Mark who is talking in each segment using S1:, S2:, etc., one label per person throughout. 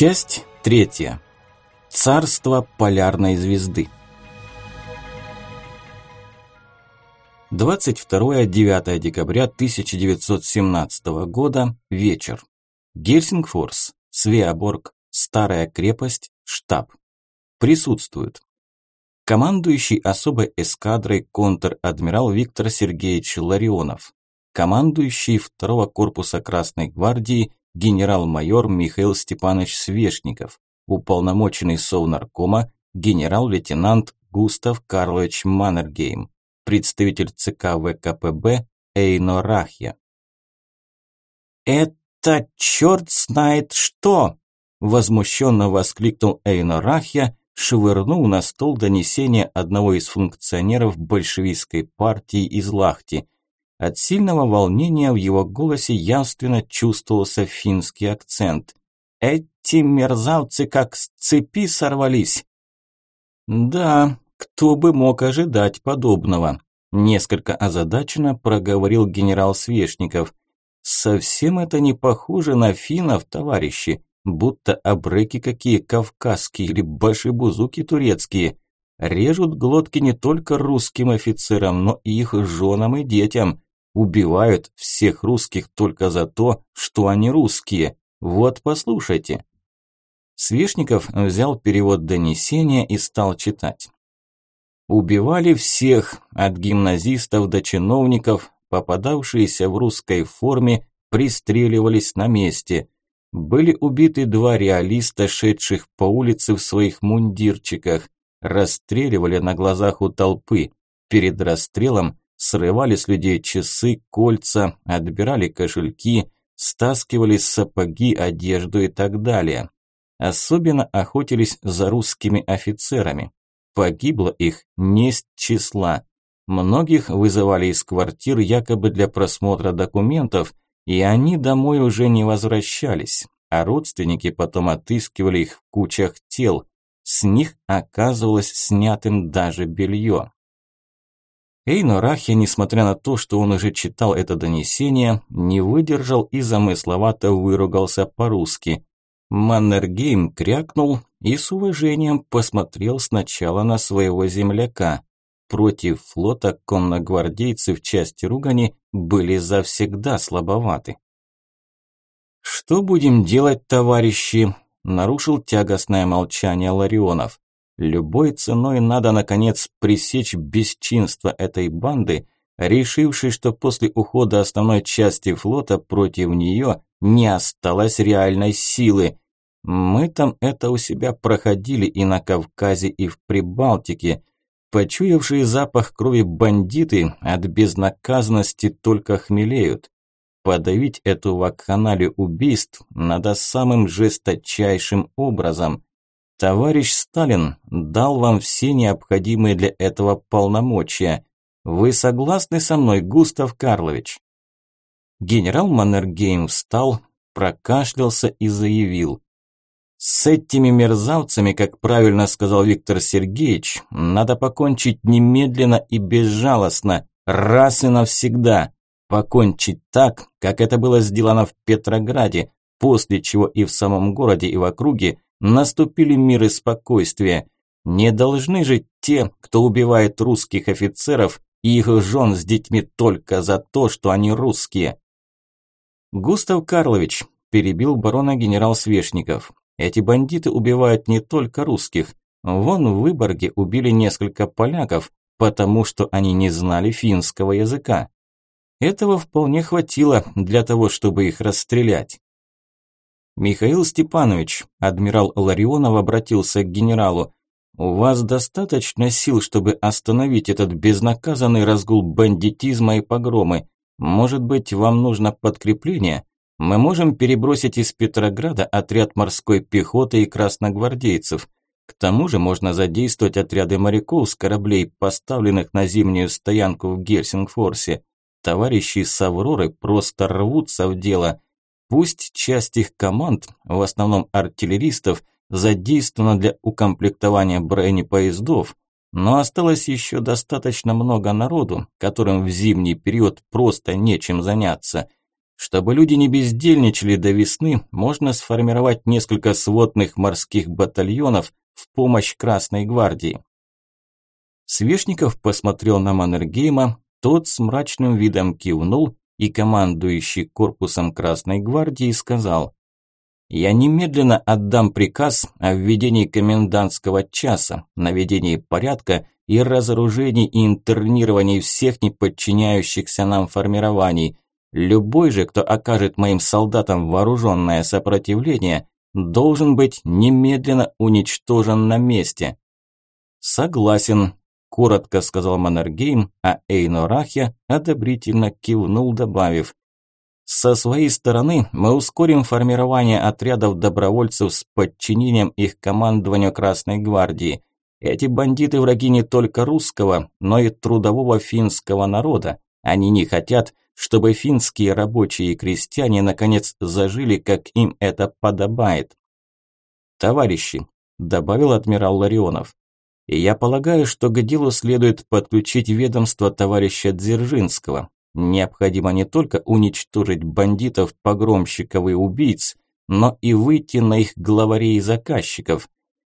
S1: Часть третья. Царство полярной звезды. 22-9 декабря 1917 года. Вечер. Гельсингфорс, Свеоборг, Старая крепость, штаб. Присутствуют. Командующий особой эскадрой контр-адмирал Виктор Сергеевич Ларионов. Командующий второго корпуса Красной гвардии генерал-майор Михаил Степанович Свешников, уполномоченный Совнаркома генерал-лейтенант Густав Карлович Маннергейм, представитель ЦК ВКПБ Эйно Рахья. «Это черт знает что!» – возмущенно воскликнул Эйно Рахья, швырнул на стол донесение одного из функционеров большевистской партии из Лахти – от сильного волнения в его голосе явственно чувствовался финский акцент. «Эти мерзавцы как с цепи сорвались!» «Да, кто бы мог ожидать подобного?» Несколько озадаченно проговорил генерал Свешников. «Совсем это не похоже на финнов, товарищи, будто обреки какие кавказские или башибузуки турецкие. Режут глотки не только русским офицерам, но и их женам и детям. Убивают всех русских только за то, что они русские. Вот послушайте. Свешников взял перевод донесения и стал читать. Убивали всех, от гимназистов до чиновников, попадавшиеся в русской форме, пристреливались на месте. Были убиты два реалиста, шедших по улице в своих мундирчиках. Расстреливали на глазах у толпы. Перед расстрелом срывали с людей часы, кольца, отбирали кошельки, стаскивали сапоги, одежду и так далее. Особенно охотились за русскими офицерами. Погибло их не с числа. Многих вызывали из квартир якобы для просмотра документов, и они домой уже не возвращались, а родственники потом отыскивали их в кучах тел. С них оказывалось снятым даже белье. Эйно Рахи, несмотря на то, что он уже читал это донесение, не выдержал и замысловато выругался по-русски. Маннергейм крякнул и с уважением посмотрел сначала на своего земляка. Против флота конногвардейцы в части ругани были завсегда слабоваты. «Что будем делать, товарищи?» – нарушил тягостное молчание Ларионов. Любой ценой надо, наконец, пресечь бесчинство этой банды, решившей, что после ухода основной части флота против нее не осталось реальной силы. Мы там это у себя проходили и на Кавказе, и в Прибалтике. Почуявшие запах крови бандиты от безнаказанности только хмелеют. Подавить эту вакханалию убийств надо самым жесточайшим образом – Товарищ Сталин дал вам все необходимые для этого полномочия. Вы согласны со мной, Густав Карлович? Генерал Маннергейм встал, прокашлялся и заявил. С этими мерзавцами, как правильно сказал Виктор Сергеевич, надо покончить немедленно и безжалостно, раз и навсегда. Покончить так, как это было сделано в Петрограде, после чего и в самом городе, и в округе наступили мир и спокойствие. Не должны же те, кто убивает русских офицеров и их жен с детьми только за то, что они русские. Густав Карлович перебил барона генерал Свешников. Эти бандиты убивают не только русских. Вон в Выборге убили несколько поляков, потому что они не знали финского языка. Этого вполне хватило для того, чтобы их расстрелять. «Михаил Степанович», – адмирал Ларионов обратился к генералу, «у вас достаточно сил, чтобы остановить этот безнаказанный разгул бандитизма и погромы. Может быть, вам нужно подкрепление? Мы можем перебросить из Петрограда отряд морской пехоты и красногвардейцев. К тому же можно задействовать отряды моряков с кораблей, поставленных на зимнюю стоянку в Гельсингфорсе. Товарищи с Авроры просто рвутся в дело». Пусть часть их команд, в основном артиллеристов, задействована для укомплектования бронепоездов, но осталось еще достаточно много народу, которым в зимний период просто нечем заняться. Чтобы люди не бездельничали до весны, можно сформировать несколько сводных морских батальонов в помощь Красной гвардии. Свешников посмотрел на Маннергейма, тот с мрачным видом кивнул, и командующий корпусом Красной гвардии сказал «Я немедленно отдам приказ о введении комендантского часа, наведении порядка и разоружении и интернировании всех неподчиняющихся нам формирований. Любой же, кто окажет моим солдатам вооруженное сопротивление, должен быть немедленно уничтожен на месте». «Согласен», коротко сказал Маннергейм, а Эйно одобрительно кивнул, добавив со своей стороны мы ускорим формирование отрядов добровольцев с подчинением их командованию Красной гвардии. Эти бандиты враги не только русского, но и трудового финского народа. Они не хотят, чтобы финские рабочие и крестьяне наконец зажили, как им это подобает. Товарищи, добавил адмирал Ларионов, я полагаю, что к делу следует подключить ведомство товарища Дзержинского. Необходимо не только уничтожить бандитов, погромщиков и убийц, но и выйти на их главарей и заказчиков.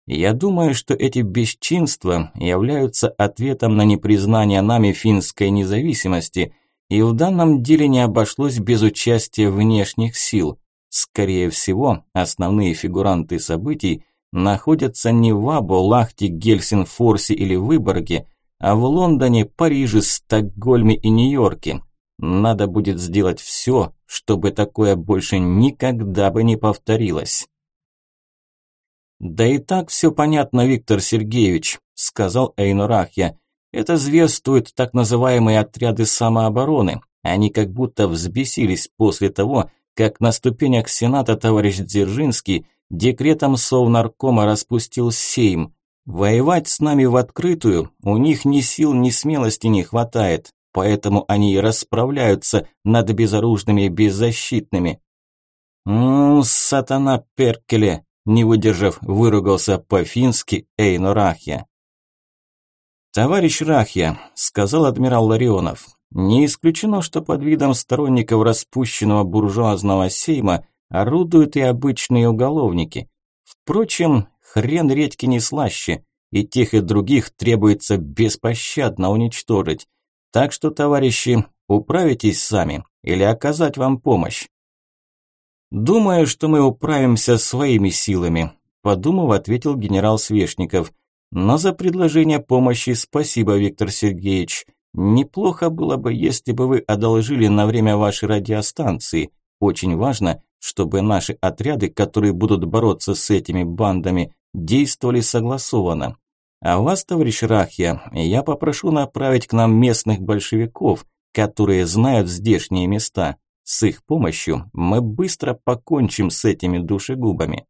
S1: Я думаю, что эти бесчинства являются ответом на непризнание нами финской независимости, и в данном деле не обошлось без участия внешних сил. Скорее всего, основные фигуранты событий – находятся не в Або, Лахте, Гельсинфорсе или Выборге, а в Лондоне, Париже, Стокгольме и Нью-Йорке. Надо будет сделать все, чтобы такое больше никогда бы не повторилось. «Да и так все понятно, Виктор Сергеевич», – сказал Эйнурахья. «Это зверствуют так называемые отряды самообороны. Они как будто взбесились после того, как на ступенях Сената товарищ Дзержинский Декретом Совнаркома распустил Сейм. Воевать с нами в открытую у них ни сил, ни смелости не хватает, поэтому они и расправляются над безоружными и беззащитными. «Ммм, сатана Перкеле!» – не выдержав, выругался по-фински Эйно Рахья. «Товарищ Рахья», – сказал адмирал Ларионов, – «не исключено, что под видом сторонников распущенного буржуазного сейма – орудуют и обычные уголовники. Впрочем, хрен редьки не слаще, и тех и других требуется беспощадно уничтожить. Так что, товарищи, управитесь сами или оказать вам помощь. Думаю, что мы управимся своими силами, подумав, ответил генерал Свешников. Но за предложение помощи спасибо, Виктор Сергеевич. Неплохо было бы, если бы вы одолжили на время вашей радиостанции. Очень важно, чтобы наши отряды, которые будут бороться с этими бандами, действовали согласованно. А вас, товарищ Рахья, я попрошу направить к нам местных большевиков, которые знают здешние места. С их помощью мы быстро покончим с этими душегубами.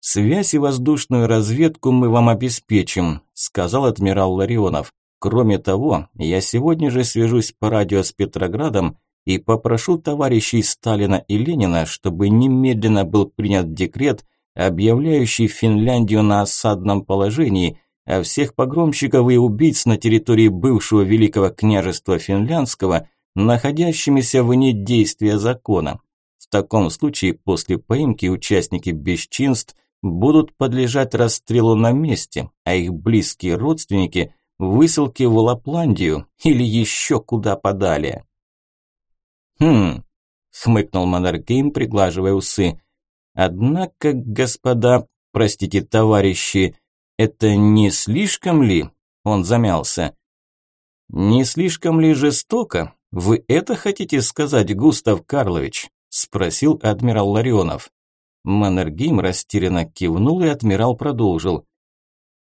S1: «Связь и воздушную разведку мы вам обеспечим», – сказал адмирал Ларионов. «Кроме того, я сегодня же свяжусь по радио с Петроградом и попрошу товарищей Сталина и Ленина, чтобы немедленно был принят декрет, объявляющий Финляндию на осадном положении, а всех погромщиков и убийц на территории бывшего Великого княжества Финляндского, находящимися вне действия закона. В таком случае после поимки участники бесчинств будут подлежать расстрелу на месте, а их близкие родственники – высылке в Лапландию или еще куда подалее. «Хм», – хмыкнул Маннергейм, приглаживая усы. «Однако, господа, простите, товарищи, это не слишком ли?» Он замялся. «Не слишком ли жестоко? Вы это хотите сказать, Густав Карлович?» – спросил адмирал Ларионов. Маннергейм растерянно кивнул, и адмирал продолжил.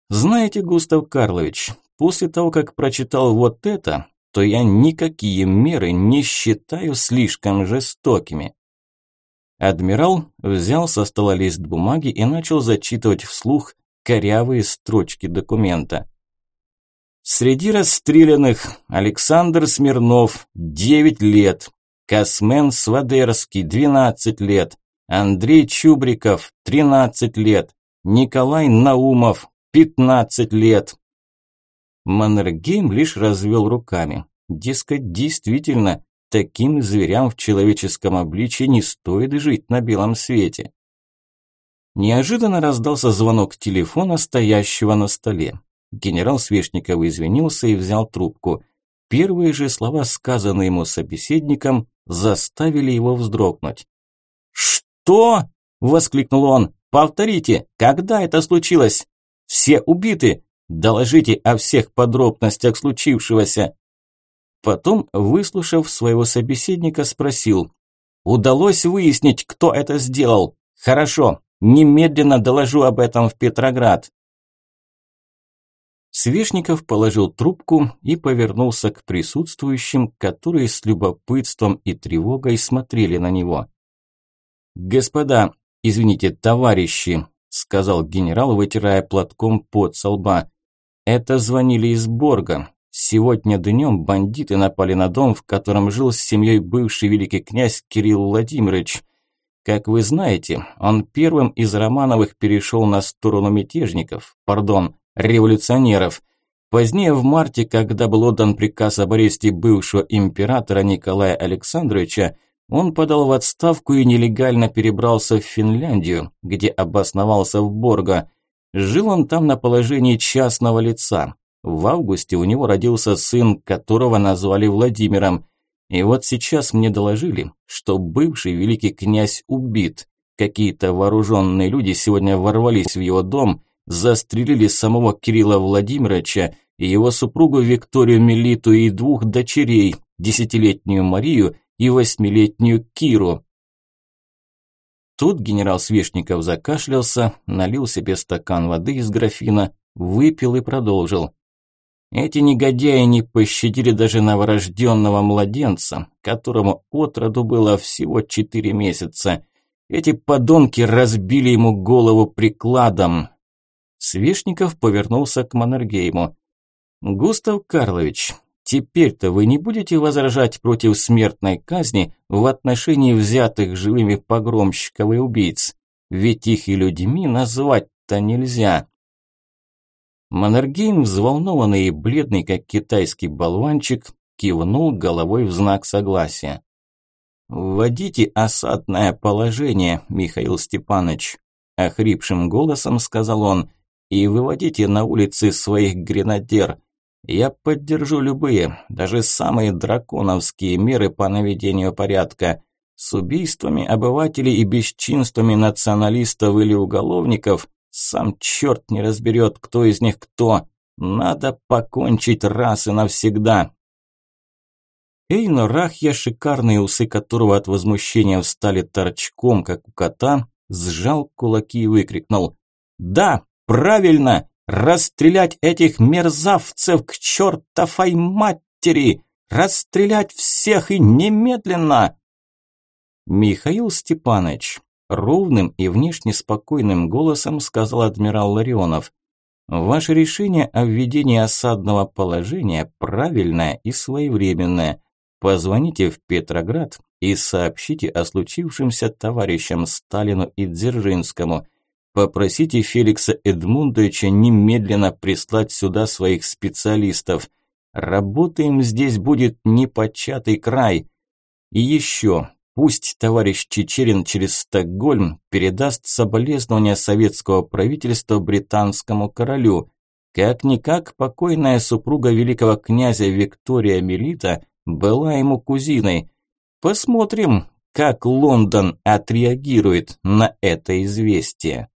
S1: «Знаете, Густав Карлович, после того, как прочитал вот это, то я никакие меры не считаю слишком жестокими. Адмирал взял со стола лист бумаги и начал зачитывать вслух корявые строчки документа. Среди расстрелянных Александр Смирнов, 9 лет, Космен Свадерский, 12 лет, Андрей Чубриков, 13 лет, Николай Наумов, 15 лет, Маннергейм лишь развел руками. Дескать, действительно, Таким зверям в человеческом обличье не стоит жить на белом свете. Неожиданно раздался звонок телефона, стоящего на столе. Генерал Свешников извинился и взял трубку. Первые же слова, сказанные ему собеседником, заставили его вздрогнуть. «Что?» – воскликнул он. «Повторите, когда это случилось? Все убиты. Доложите о всех подробностях случившегося». Потом, выслушав своего собеседника, спросил. «Удалось выяснить, кто это сделал? Хорошо, немедленно доложу об этом в Петроград». Свешников положил трубку и повернулся к присутствующим, которые с любопытством и тревогой смотрели на него. «Господа, извините, товарищи», – сказал генерал, вытирая платком пот со. «Это звонили из Борга. Сегодня днем бандиты напали на дом, в котором жил с семьей бывший великий князь Кирилл Владимирович. Как вы знаете, он первым из Романовых перешел на сторону мятежников, пардон, революционеров. Позднее в марте, когда был отдан приказ об аресте бывшего императора Николая Александровича, он подал в отставку и нелегально перебрался в Финляндию, где обосновался в Борго. Жил он там на положении частного лица. В августе у него родился сын, которого назвали Владимиром. И вот сейчас мне доложили, что бывший великий князь убит. Какие-то вооруженные люди сегодня ворвались в его дом – застрелили самого Кирилла Владимировича и его супругу Викторию Мелиту и двух дочерей, десятилетнюю Марию и восьмилетнюю Киру. Тут генерал Свешников закашлялся, налил себе стакан воды из графина, выпил и продолжил. Эти негодяи не пощадили даже новорожденного младенца, которому от роду было всего четыре месяца. Эти подонки разбили ему голову прикладом, Свешников повернулся к Маннергейму. «Густав Карлович, теперь-то вы не будете возражать против смертной казни в отношении взятых живыми погромщиков и убийц? Ведь их и людьми назвать-то нельзя». Маннергейм, взволнованный и бледный, как китайский болванчик, кивнул головой в знак согласия. «Вводите осадное положение, Михаил Степанович», – охрипшим голосом сказал он – и выводите на улицы своих гренадер. Я поддержу любые, даже самые драконовские меры по наведению порядка. С убийствами обывателей и бесчинствами националистов или уголовников сам черт не разберет, кто из них кто. Надо покончить раз и навсегда. Эйно Рахья, шикарные усы которого от возмущения встали торчком, как у кота, сжал кулаки и выкрикнул «Да, Правильно! Расстрелять этих мерзавцев к чертовой матери! Расстрелять всех и немедленно!» Михаил Степанович ровным и внешне спокойным голосом сказал адмирал Ларионов. Ваше решение о введении осадного положения правильное и своевременное. Позвоните в Петроград и сообщите о случившемся товарищам Сталину и Дзержинскому. Попросите Феликса Эдмундовича немедленно прислать сюда своих специалистов. Работаем здесь будет непочатый край. И еще, пусть товарищ Чечерин через Стокгольм передаст соболезнования советского правительства британскому королю. Как-никак покойная супруга великого князя Виктория Мелита была ему кузиной. Посмотрим, как Лондон отреагирует на это известие.